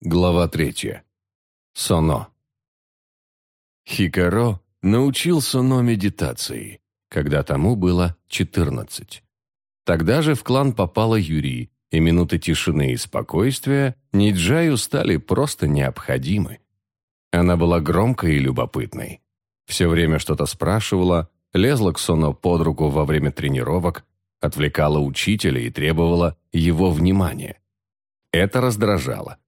Глава третья. Соно. Хикаро научил Соно медитации, когда тому было 14. Тогда же в клан попала Юри, и минуты тишины и спокойствия Ниджаю стали просто необходимы. Она была громкой и любопытной. Все время что-то спрашивала, лезла к Соно под руку во время тренировок, отвлекала учителя и требовала его внимания. Это раздражало.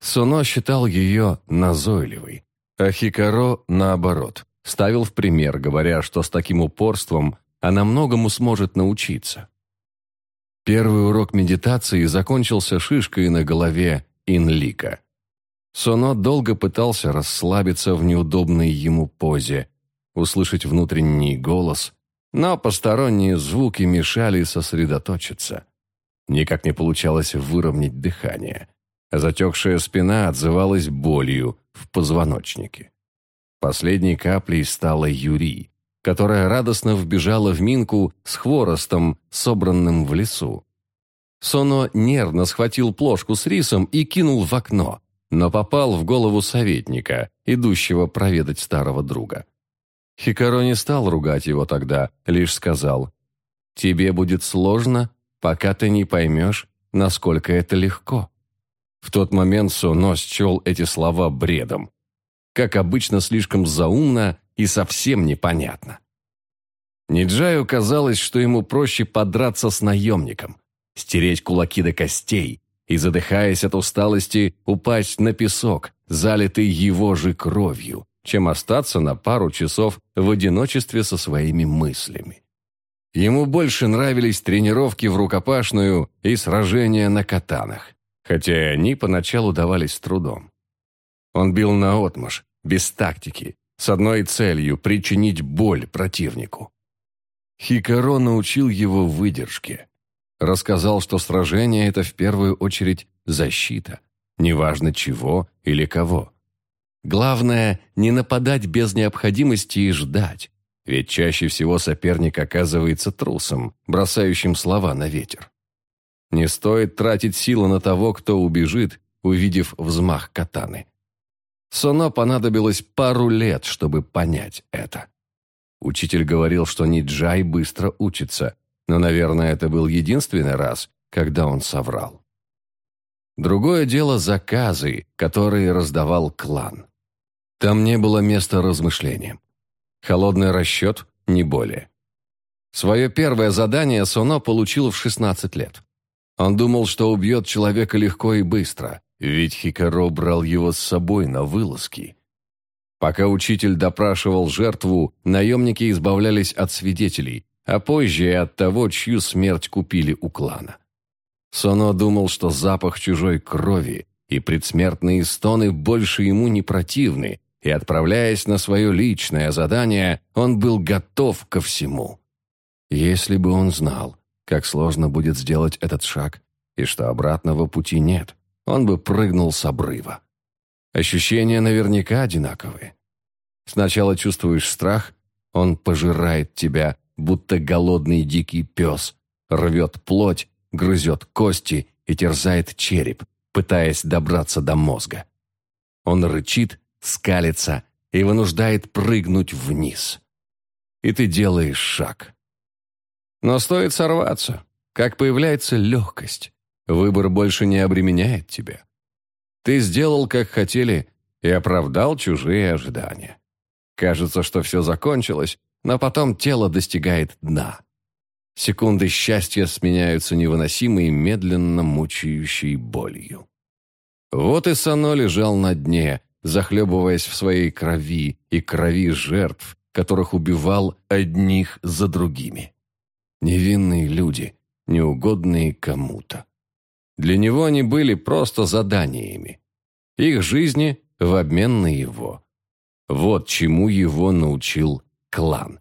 Суно считал ее назойливой, а Хикаро, наоборот, ставил в пример, говоря, что с таким упорством она многому сможет научиться. Первый урок медитации закончился шишкой на голове Инлика. Соно долго пытался расслабиться в неудобной ему позе, услышать внутренний голос, но посторонние звуки мешали сосредоточиться. Никак не получалось выровнять дыхание. Затекшая спина отзывалась болью в позвоночнике. Последней каплей стала Юри, которая радостно вбежала в минку с хворостом, собранным в лесу. Соно нервно схватил плошку с рисом и кинул в окно, но попал в голову советника, идущего проведать старого друга. Хикаро не стал ругать его тогда, лишь сказал, «Тебе будет сложно, пока ты не поймешь, насколько это легко». В тот момент Соно счел эти слова бредом. Как обычно, слишком заумно и совсем непонятно. Ниджаю казалось, что ему проще подраться с наемником, стереть кулаки до костей и, задыхаясь от усталости, упасть на песок, залитый его же кровью, чем остаться на пару часов в одиночестве со своими мыслями. Ему больше нравились тренировки в рукопашную и сражения на катанах хотя и они поначалу давались с трудом. Он бил наотмашь, без тактики, с одной целью – причинить боль противнику. Хикаро научил его выдержке. Рассказал, что сражение – это в первую очередь защита, неважно чего или кого. Главное – не нападать без необходимости и ждать, ведь чаще всего соперник оказывается трусом, бросающим слова на ветер. Не стоит тратить силы на того, кто убежит, увидев взмах катаны. Соно понадобилось пару лет, чтобы понять это. Учитель говорил, что Ниджай быстро учится, но, наверное, это был единственный раз, когда он соврал. Другое дело заказы, которые раздавал клан. Там не было места размышлениям. Холодный расчет, не более. Свое первое задание Соно получил в 16 лет. Он думал, что убьет человека легко и быстро, ведь Хикаро брал его с собой на вылазки. Пока учитель допрашивал жертву, наемники избавлялись от свидетелей, а позже и от того, чью смерть купили у клана. Соно думал, что запах чужой крови и предсмертные стоны больше ему не противны, и, отправляясь на свое личное задание, он был готов ко всему. Если бы он знал, как сложно будет сделать этот шаг, и что обратного пути нет. Он бы прыгнул с обрыва. Ощущения наверняка одинаковые. Сначала чувствуешь страх, он пожирает тебя, будто голодный дикий пес, рвет плоть, грызет кости и терзает череп, пытаясь добраться до мозга. Он рычит, скалится и вынуждает прыгнуть вниз. И ты делаешь шаг. Но стоит сорваться, как появляется легкость. Выбор больше не обременяет тебя. Ты сделал, как хотели, и оправдал чужие ожидания. Кажется, что все закончилось, но потом тело достигает дна. Секунды счастья сменяются невыносимой, медленно мучающей болью. Вот и Сано лежал на дне, захлебываясь в своей крови и крови жертв, которых убивал одних за другими. Невинные люди, неугодные кому-то. Для него они были просто заданиями. Их жизни в обмен на его. Вот чему его научил клан.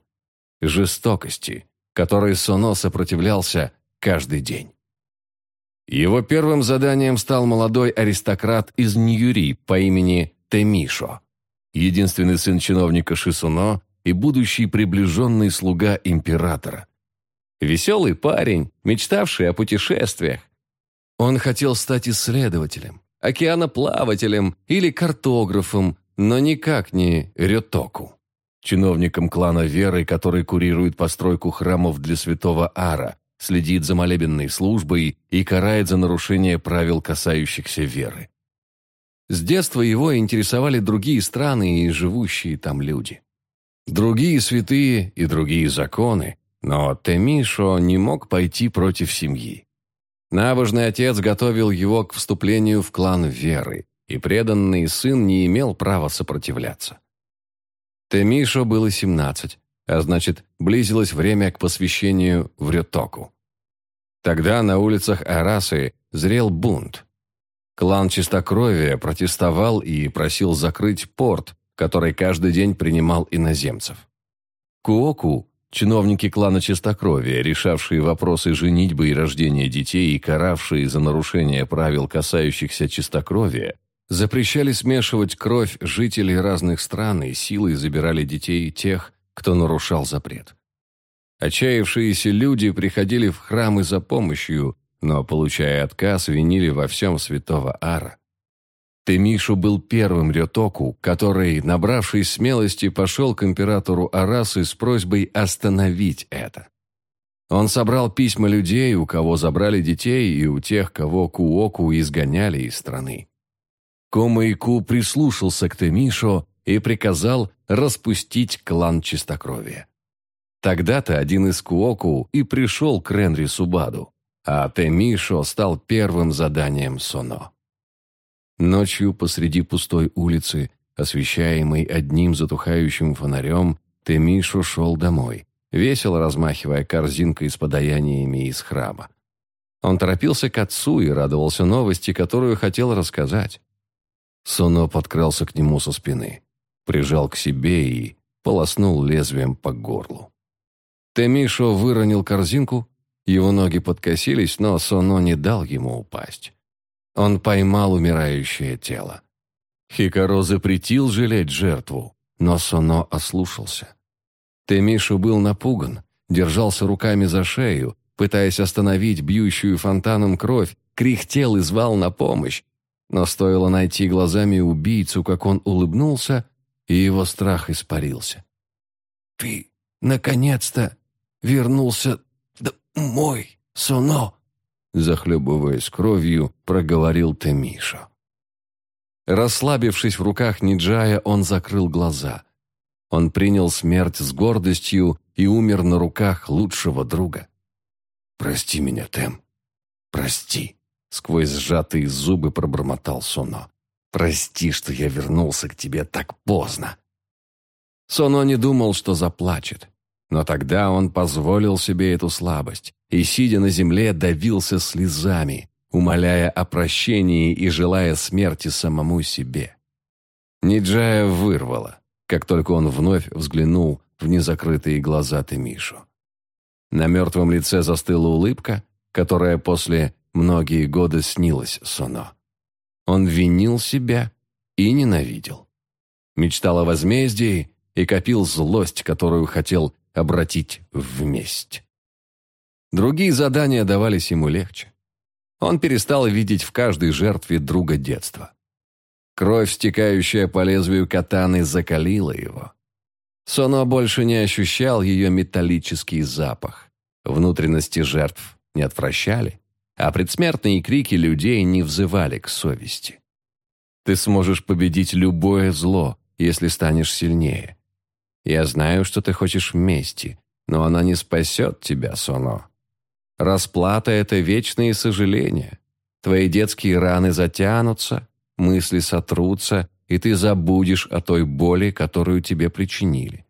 Жестокости, которой Соно сопротивлялся каждый день. Его первым заданием стал молодой аристократ из Ньюри по имени Темишо, единственный сын чиновника Шисуно и будущий приближенный слуга императора. Веселый парень, мечтавший о путешествиях. Он хотел стать исследователем, океаноплавателем или картографом, но никак не рётоку, чиновником клана Веры, который курирует постройку храмов для святого Ара, следит за молебенной службой и карает за нарушение правил, касающихся веры. С детства его интересовали другие страны и живущие там люди. Другие святые и другие законы, но Темишо не мог пойти против семьи. Набожный отец готовил его к вступлению в клан веры, и преданный сын не имел права сопротивляться. Темишо было 17, а значит, близилось время к посвящению в Рютоку. Тогда на улицах Арасы зрел бунт. Клан Чистокровия протестовал и просил закрыть порт, который каждый день принимал иноземцев. Куоку, чиновники клана Чистокровия, решавшие вопросы женитьбы и рождения детей и каравшие за нарушение правил, касающихся чистокровия, запрещали смешивать кровь жителей разных стран и силой забирали детей тех, кто нарушал запрет. Отчаявшиеся люди приходили в храмы за помощью, но, получая отказ, винили во всем святого Ара. Темишу был первым рётоку, который, набравшись смелости, пошел к императору Арасы с просьбой остановить это. Он собрал письма людей, у кого забрали детей, и у тех, кого Куоку изгоняли из страны. Комаику прислушался к Темишо и приказал распустить клан чистокровия. Тогда-то один из Куоку и пришел к Ренри Субаду, а Темишо стал первым заданием Соно. Ночью посреди пустой улицы, освещаемой одним затухающим фонарем, Темишо шел домой, весело размахивая корзинкой с подаяниями из храма. Он торопился к отцу и радовался новости, которую хотел рассказать. Соно подкрался к нему со спины, прижал к себе и полоснул лезвием по горлу. Темишо выронил корзинку, его ноги подкосились, но Соно не дал ему упасть. Он поймал умирающее тело. Хикаро запретил жалеть жертву, но Соно ослушался. Темишу был напуган, держался руками за шею, пытаясь остановить бьющую фонтаном кровь, кряхтел и звал на помощь. Но стоило найти глазами убийцу, как он улыбнулся, и его страх испарился. «Ты, наконец-то, вернулся домой, Соно!» Захлебываясь кровью, проговорил Темиша. Расслабившись в руках Ниджая, он закрыл глаза. Он принял смерть с гордостью и умер на руках лучшего друга. «Прости меня, Тем. Прости», — сквозь сжатые зубы пробормотал Соно. «Прости, что я вернулся к тебе так поздно». Соно не думал, что заплачет. Но тогда он позволил себе эту слабость и, сидя на земле, давился слезами, умоляя о прощении и желая смерти самому себе. Ниджая вырвала, как только он вновь взглянул в незакрытые глаза Темишу. На мертвом лице застыла улыбка, которая после многие годы снилась Соно. Он винил себя и ненавидел. Мечтал о возмездии и копил злость, которую хотел обратить в месть. Другие задания давались ему легче. Он перестал видеть в каждой жертве друга детства. Кровь, стекающая по лезвию катаны, закалила его. Соно больше не ощущал ее металлический запах. Внутренности жертв не отвращали, а предсмертные крики людей не взывали к совести. Ты сможешь победить любое зло, если станешь сильнее. Я знаю, что ты хочешь мести, но она не спасет тебя, Соно. Расплата — это вечные сожаления. Твои детские раны затянутся, мысли сотрутся, и ты забудешь о той боли, которую тебе причинили.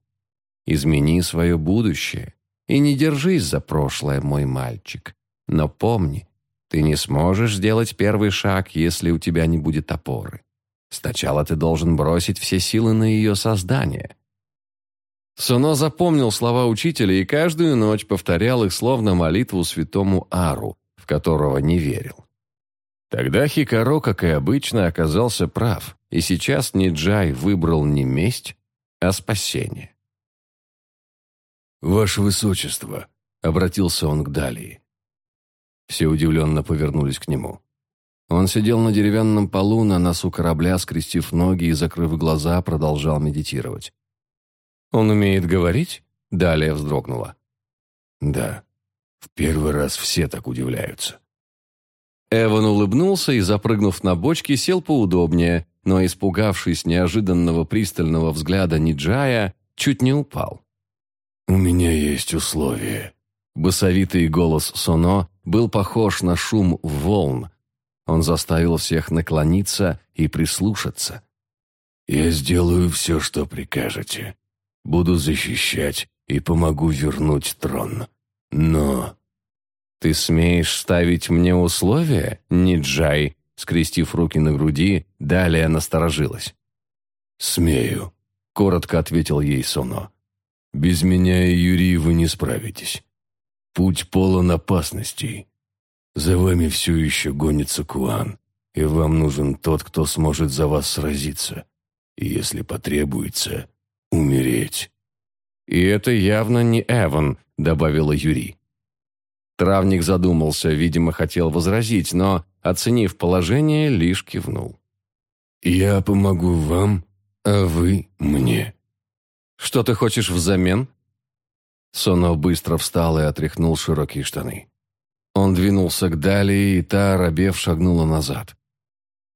Измени свое будущее и не держись за прошлое, мой мальчик. Но помни, ты не сможешь сделать первый шаг, если у тебя не будет опоры. Сначала ты должен бросить все силы на ее создание, Суно запомнил слова учителя и каждую ночь повторял их словно молитву святому Ару, в которого не верил. Тогда Хикаро, как и обычно, оказался прав, и сейчас Ниджай выбрал не месть, а спасение. «Ваше Высочество», — обратился он к Далии. Все удивленно повернулись к нему. Он сидел на деревянном полу на носу корабля, скрестив ноги и, закрыв глаза, продолжал медитировать. «Он умеет говорить?» Далее вздрогнула. «Да, в первый раз все так удивляются». Эван улыбнулся и, запрыгнув на бочки, сел поудобнее, но, испугавшись неожиданного пристального взгляда Ниджая, чуть не упал. «У меня есть условия». Басовитый голос Соно был похож на шум волн. Он заставил всех наклониться и прислушаться. «Я сделаю все, что прикажете. Буду защищать и помогу вернуть трон. Но...» «Ты смеешь ставить мне условия, Ниджай?» Скрестив руки на груди, далее насторожилась. «Смею», — коротко ответил ей Соно. «Без меня и Юрий вы не справитесь. Путь полон опасностей. За вами все еще гонится Куан, и вам нужен тот, кто сможет за вас сразиться. И если потребуется, умереть». «И это явно не Эван», — добавила Юрий. Травник задумался, видимо, хотел возразить, но, оценив положение, лишь кивнул. «Я помогу вам, а вы мне». «Что ты хочешь взамен?» Соно быстро встал и отряхнул широкие штаны. Он двинулся к Дали, и та, рабев, шагнула назад.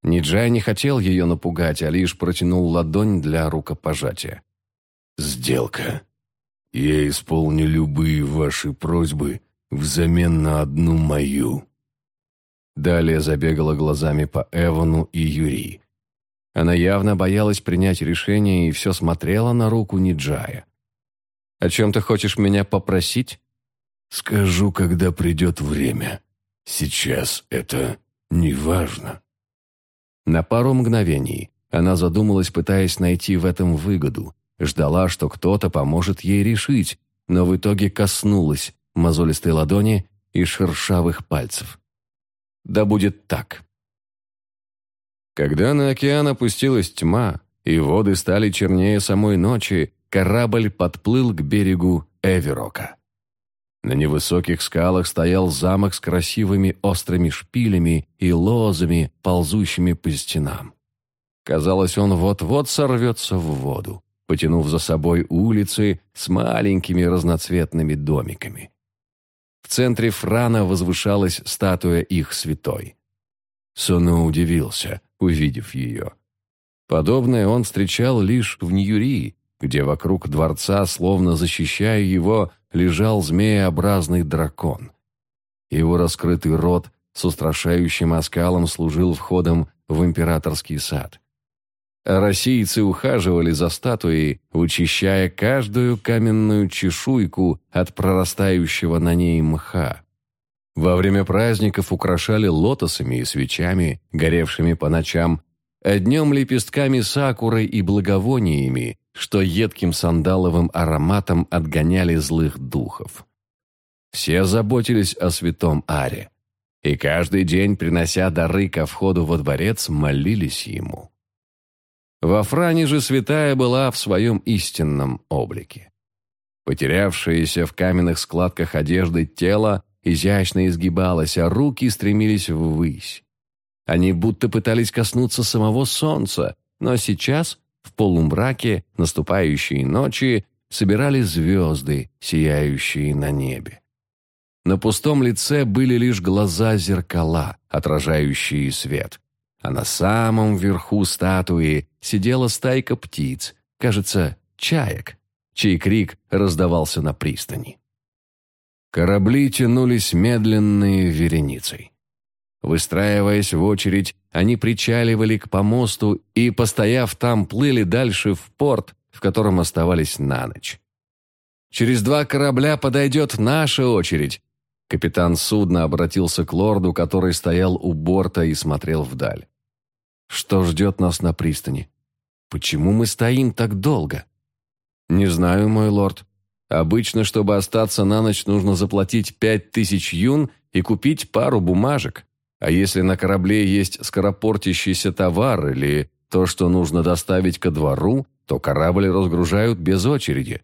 Ниджай не хотел ее напугать, а лишь протянул ладонь для рукопожатия. «Сделка. Я исполню любые ваши просьбы взамен на одну мою». Далее забегала глазами по Эвану и Юрии. Она явно боялась принять решение и все смотрела на руку Ниджая. «О чем ты хочешь меня попросить?» «Скажу, когда придет время. Сейчас это не важно». На пару мгновений она задумалась, пытаясь найти в этом выгоду, ждала, что кто-то поможет ей решить, но в итоге коснулась мозолистой ладони и шершавых пальцев. Да будет так. Когда на океан опустилась тьма, и воды стали чернее самой ночи, корабль подплыл к берегу Эверока. На невысоких скалах стоял замок с красивыми острыми шпилями и лозами, ползущими по стенам. Казалось, он вот-вот сорвется в воду, потянув за собой улицы с маленькими разноцветными домиками. В центре Франа возвышалась статуя их святой. Соно удивился, увидев ее. Подобное он встречал лишь в Ньюри, где вокруг дворца, словно защищая его, лежал змееобразный дракон. Его раскрытый рот с устрашающим оскалом служил входом в императорский сад. Российцы ухаживали за статуей, учащая каждую каменную чешуйку от прорастающего на ней мха. Во время праздников украшали лотосами и свечами, горевшими по ночам, а днем лепестками сакуры и благовониями, что едким сандаловым ароматом отгоняли злых духов. Все заботились о святом Аре, и каждый день, принося дары ко входу во дворец, молились ему. Во Фране же святая была в своем истинном облике. Потерявшееся в каменных складках одежды тело изящно изгибалось, а руки стремились ввысь. Они будто пытались коснуться самого солнца, но сейчас, в полумраке наступающей ночи, собирали звезды, сияющие на небе. На пустом лице были лишь глаза-зеркала, отражающие свет а на самом верху статуи сидела стайка птиц, кажется, чаек, чей крик раздавался на пристани. Корабли тянулись медленной вереницей. Выстраиваясь в очередь, они причаливали к помосту и, постояв там, плыли дальше в порт, в котором оставались на ночь. «Через два корабля подойдет наша очередь», Капитан судна обратился к лорду, который стоял у борта и смотрел вдаль. Что ждет нас на пристани? Почему мы стоим так долго? Не знаю, мой лорд. Обычно, чтобы остаться на ночь, нужно заплатить пять тысяч юн и купить пару бумажек. А если на корабле есть скоропортящийся товар или то, что нужно доставить ко двору, то корабль разгружают без очереди.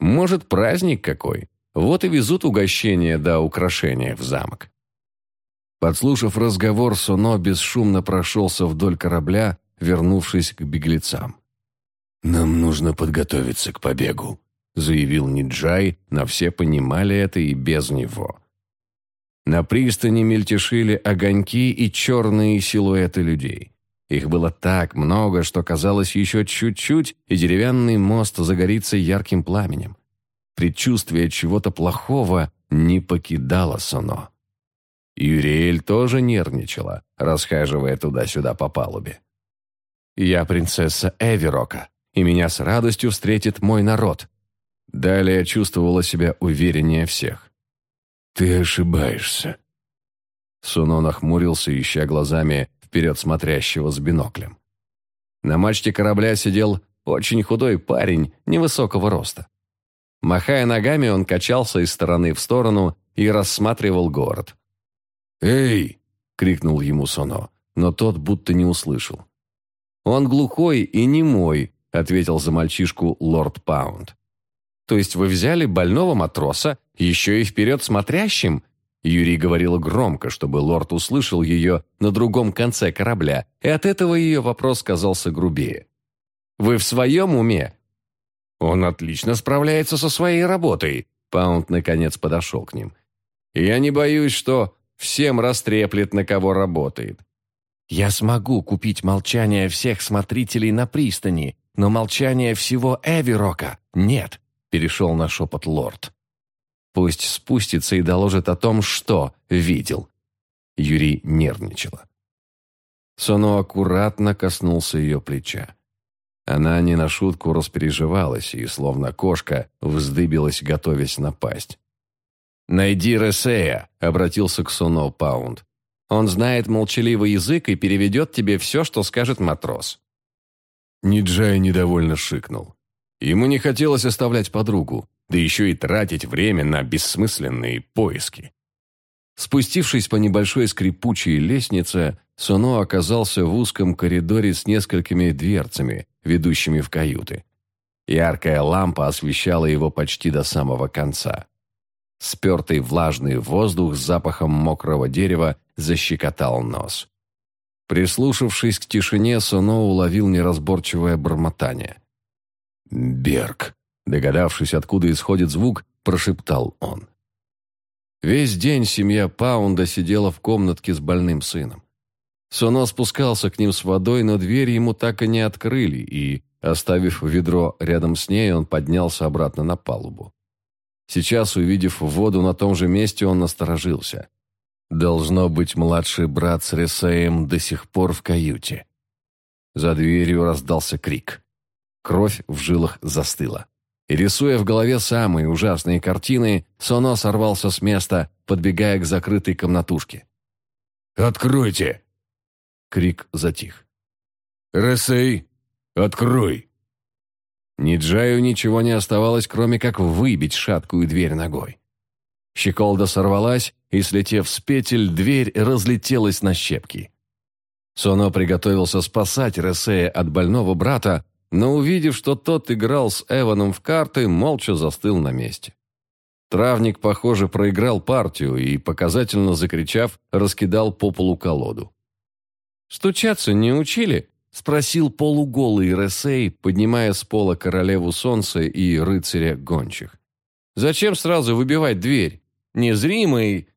Может, праздник какой? Вот и везут угощения да украшения в замок. Подслушав разговор, Соно бесшумно прошелся вдоль корабля, вернувшись к беглецам. «Нам нужно подготовиться к побегу», — заявил Ниджай, но все понимали это и без него. На пристани мельтешили огоньки и черные силуэты людей. Их было так много, что казалось еще чуть-чуть, и деревянный мост загорится ярким пламенем. Предчувствие чего-то плохого не покидало Соно. Юриэль тоже нервничала, расхаживая туда-сюда по палубе. «Я принцесса Эверока, и меня с радостью встретит мой народ». Далее чувствовала себя увереннее всех. «Ты ошибаешься». Суно нахмурился, ища глазами вперед смотрящего с биноклем. На мачте корабля сидел очень худой парень невысокого роста. Махая ногами, он качался из стороны в сторону и рассматривал город. «Эй!» — крикнул ему Соно, но тот будто не услышал. «Он глухой и немой», — ответил за мальчишку лорд Паунд. «То есть вы взяли больного матроса, еще и вперед смотрящим?» Юрий говорила громко, чтобы лорд услышал ее на другом конце корабля, и от этого ее вопрос казался грубее. «Вы в своем уме?» «Он отлично справляется со своей работой», — Паунд наконец подошел к ним. «Я не боюсь, что всем растреплет, на кого работает. Я смогу купить молчание всех смотрителей на пристани, но молчание всего Эвирока нет, перешел на шепот лорд. Пусть спустится и доложит о том, что видел. Юрий нервничала. Соно аккуратно коснулся ее плеча. Она не на шутку распереживалась и, словно кошка, вздыбилась, готовясь напасть. «Найди Ресея», — обратился к Соно Паунд. Он знает молчаливый язык и переведет тебе все, что скажет матрос». Ниджай недовольно шикнул. Ему не хотелось оставлять подругу, да еще и тратить время на бессмысленные поиски. Спустившись по небольшой скрипучей лестнице, Соно оказался в узком коридоре с несколькими дверцами, ведущими в каюты. Яркая лампа освещала его почти до самого конца. Спертый влажный воздух с запахом мокрого дерева защекотал нос. Прислушавшись к тишине, Соно уловил неразборчивое бормотание. «Берг», догадавшись, откуда исходит звук, прошептал он. Весь день семья Паунда сидела в комнатке с больным сыном. Соно спускался к ним с водой, но дверь ему так и не открыли, и, оставив ведро рядом с ней, он поднялся обратно на палубу. Сейчас, увидев воду на том же месте, он насторожился. Должно быть, младший брат с Ресеем до сих пор в каюте. За дверью раздался крик. Кровь в жилах застыла. И рисуя в голове самые ужасные картины, Соно сорвался с места, подбегая к закрытой комнатушке. «Откройте!» Крик затих. «Ресей, открой!» Ниджаю ничего не оставалось, кроме как выбить шаткую дверь ногой. Щеколда сорвалась, и, слетев с петель, дверь разлетелась на щепки. Соно приготовился спасать Ресея от больного брата, но, увидев, что тот играл с Эваном в карты, молча застыл на месте. Травник, похоже, проиграл партию и, показательно закричав, раскидал по полу колоду. «Стучаться не учили?» — спросил полуголый Ресей, поднимая с пола королеву солнца и рыцаря гончих. «Зачем сразу выбивать дверь? Незримый...»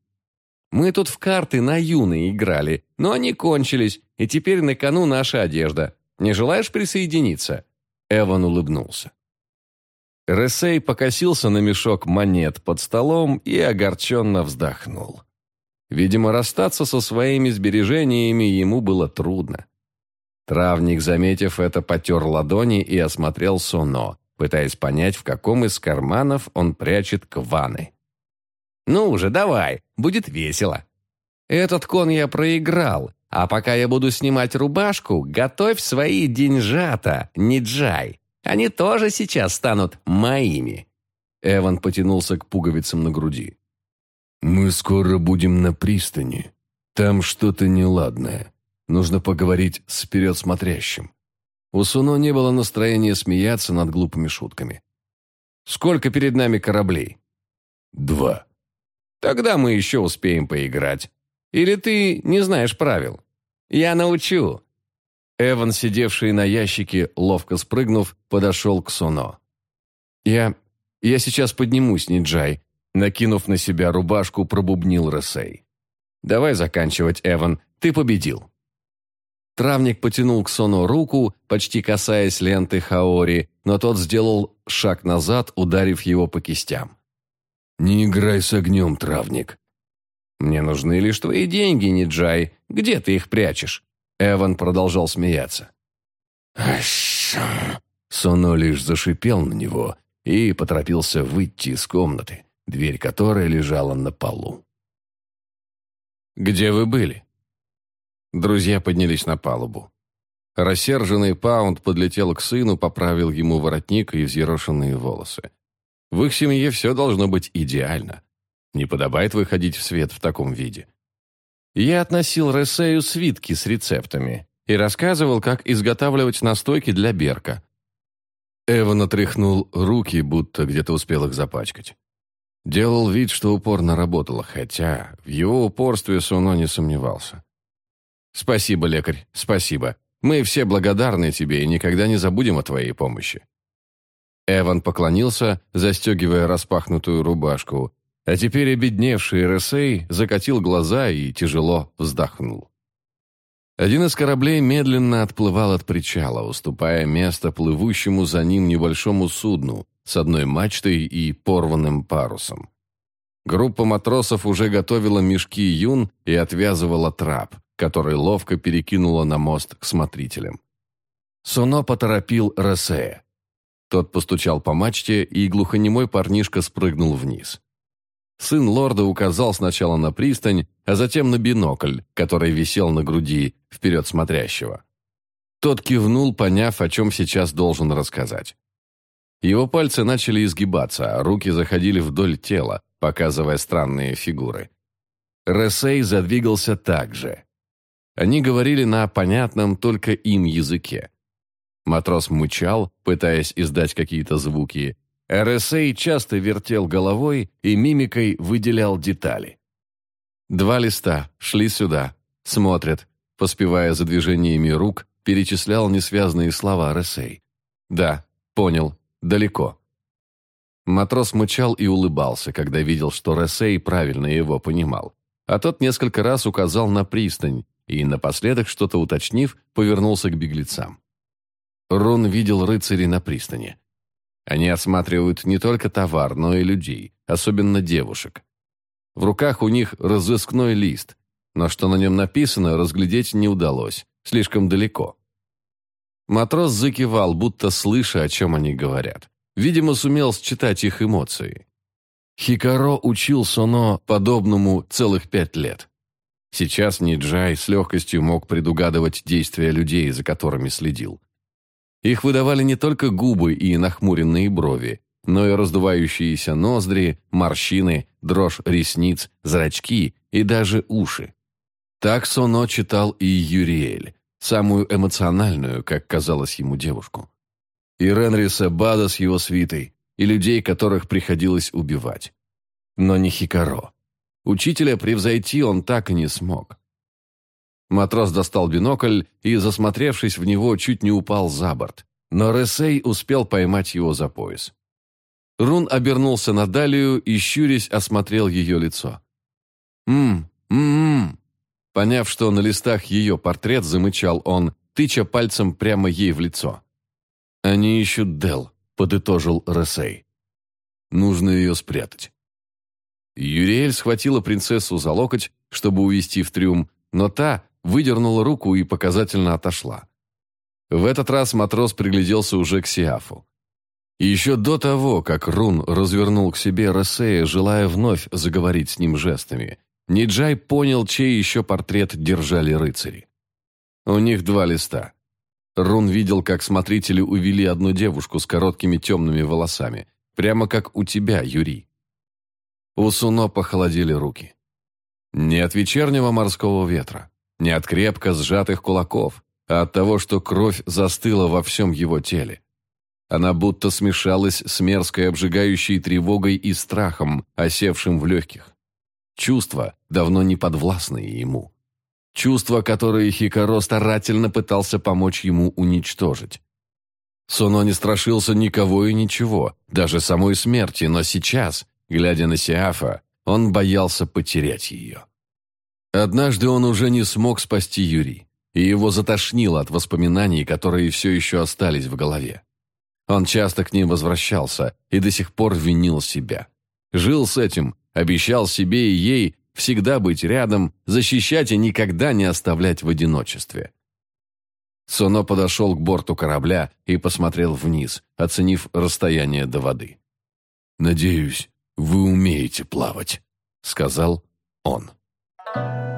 Мы тут в карты на юные играли, но они кончились, и теперь на кону наша одежда. Не желаешь присоединиться?» Эван улыбнулся. Ресей покосился на мешок монет под столом и огорченно вздохнул. Видимо, расстаться со своими сбережениями ему было трудно. Травник, заметив это, потер ладони и осмотрел Соно, пытаясь понять, в каком из карманов он прячет кваны. «Ну уже, давай, будет весело. Этот кон я проиграл, а пока я буду снимать рубашку, готовь свои деньжата, Ниджай. Они тоже сейчас станут моими». Эван потянулся к пуговицам на груди. «Мы скоро будем на пристани. Там что-то неладное. Нужно поговорить с вперед смотрящим». У Суно не было настроения смеяться над глупыми шутками. «Сколько перед нами кораблей?» «Два». Тогда мы еще успеем поиграть. Или ты не знаешь правил? Я научу». Эван, сидевший на ящике, ловко спрыгнув, подошел к Соно. «Я... я сейчас поднимусь, Ниджай», накинув на себя рубашку, пробубнил Ресей. «Давай заканчивать, Эван, ты победил». Травник потянул к Соно руку, почти касаясь ленты Хаори, но тот сделал шаг назад, ударив его по кистям. «Не играй с огнем, травник». «Мне нужны лишь твои деньги, Ниджай. Где ты их прячешь?» Эван продолжал смеяться. Соно лишь зашипел на него и поторопился выйти из комнаты, дверь которой лежала на полу. «Где вы были?» Друзья поднялись на палубу. Рассерженный Паунд подлетел к сыну, поправил ему воротник и взъерошенные волосы. В их семье все должно быть идеально. Не подобает выходить в свет в таком виде. Я относил Ресею свитки с рецептами и рассказывал, как изготавливать настойки для берка. Эван отряхнул руки, будто где-то успел их запачкать. Делал вид, что упорно работал, хотя в его упорстве Суно не сомневался. «Спасибо, лекарь, спасибо. Мы все благодарны тебе и никогда не забудем о твоей помощи». Эван поклонился, застегивая распахнутую рубашку, а теперь обедневший Ресей закатил глаза и тяжело вздохнул. Один из кораблей медленно отплывал от причала, уступая место плывущему за ним небольшому судну с одной мачтой и порванным парусом. Группа матросов уже готовила мешки юн и отвязывала трап, который ловко перекинула на мост к смотрителям. Суно поторопил Ресея. Тот постучал по мачте, и глухонемой парнишка спрыгнул вниз. Сын лорда указал сначала на пристань, а затем на бинокль, который висел на груди вперед смотрящего. Тот кивнул, поняв, о чем сейчас должен рассказать. Его пальцы начали изгибаться, а руки заходили вдоль тела, показывая странные фигуры. Ресей задвигался так же. Они говорили на понятном только им языке. Матрос мучал, пытаясь издать какие-то звуки, РСА часто вертел головой и мимикой выделял детали. Два листа шли сюда, смотрят, поспевая за движениями рук, перечислял несвязные слова РСА. «Да, понял, далеко». Матрос мычал и улыбался, когда видел, что Ресей правильно его понимал. А тот несколько раз указал на пристань и, напоследок что-то уточнив, повернулся к беглецам. Рун видел рыцарей на пристани. Они осматривают не только товар, но и людей, особенно девушек. В руках у них разыскной лист, но что на нем написано, разглядеть не удалось, слишком далеко. Матрос закивал, будто слыша, о чем они говорят. Видимо, сумел считать их эмоции. Хикаро учил Соно подобному целых пять лет. Сейчас Ниджай с легкостью мог предугадывать действия людей, за которыми следил. Их выдавали не только губы и нахмуренные брови, но и раздувающиеся ноздри, морщины, дрожь ресниц, зрачки и даже уши. Так Соно читал и Юриэль, самую эмоциональную, как казалось ему, девушку. И Ренриса Бада с его свитой, и людей, которых приходилось убивать. Но не Хикаро. Учителя превзойти он так и не смог. Матрос достал бинокль и, засмотревшись в него, чуть не упал за борт. Но Ресей успел поймать его за пояс. Рун обернулся на Далию и, щурясь, осмотрел ее лицо. «Ммм, ммм». Поняв, что на листах ее портрет, замычал он, тыча пальцем прямо ей в лицо. «Они ищут Дел», — подытожил Ресей. «Нужно ее спрятать». Юриэль схватила принцессу за локоть, чтобы увести в трюм, но та, выдернула руку и показательно отошла. В этот раз матрос пригляделся уже к Сиафу. еще до того, как Рун развернул к себе Ресея, желая вновь заговорить с ним жестами, Ниджай понял, чей еще портрет держали рыцари. У них два листа. Рун видел, как смотрители увели одну девушку с короткими темными волосами, прямо как у тебя, Юрий. У Суно похолодели руки. Не от вечернего морского ветра, не от крепко сжатых кулаков, а от того, что кровь застыла во всем его теле. Она будто смешалась с мерзкой обжигающей тревогой и страхом, осевшим в легких. Чувства, давно не подвластные ему. Чувства, которые Хикаро старательно пытался помочь ему уничтожить. Соно не страшился никого и ничего, даже самой смерти, но сейчас, глядя на Сиафа, он боялся потерять ее. Однажды он уже не смог спасти Юри, и его затошнило от воспоминаний, которые все еще остались в голове. Он часто к ним возвращался и до сих пор винил себя. Жил с этим, обещал себе и ей всегда быть рядом, защищать и никогда не оставлять в одиночестве. Соно подошел к борту корабля и посмотрел вниз, оценив расстояние до воды. «Надеюсь, вы умеете плавать», — сказал он. Thank you.